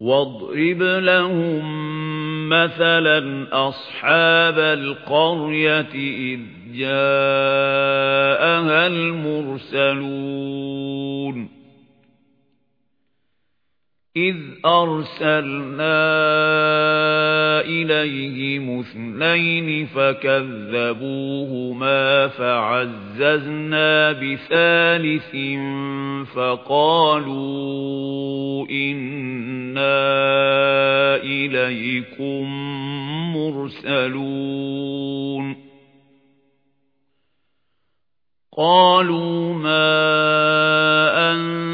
واضرب لهم مثلا أصحاب القرية إذ جاءها المرسلون. إذ أرسلنا إليهم اثنين فكذبوهما فعززنا بثالث فقالوا إنا إليكم مرسلون قالوا ما أنتم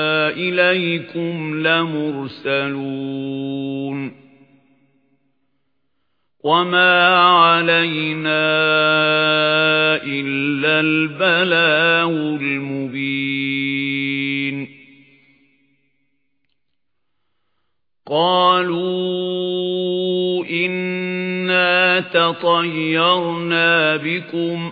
إليكم لمرسلون وما علينا إلا البلاغ المبين قالوا إنا تطيرنا بكم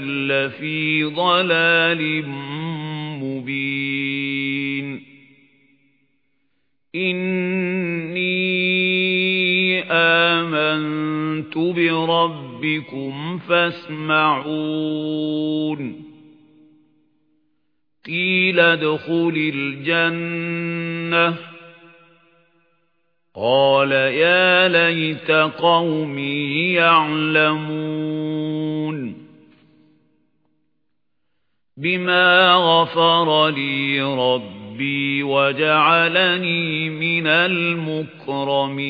لفي ضلال مبين إني آمنت بربكم فاسمعون قيل ادخل الجنة قال يا ليت قومي يعلمون بما غفر لي ربي وجعلني من المكرمين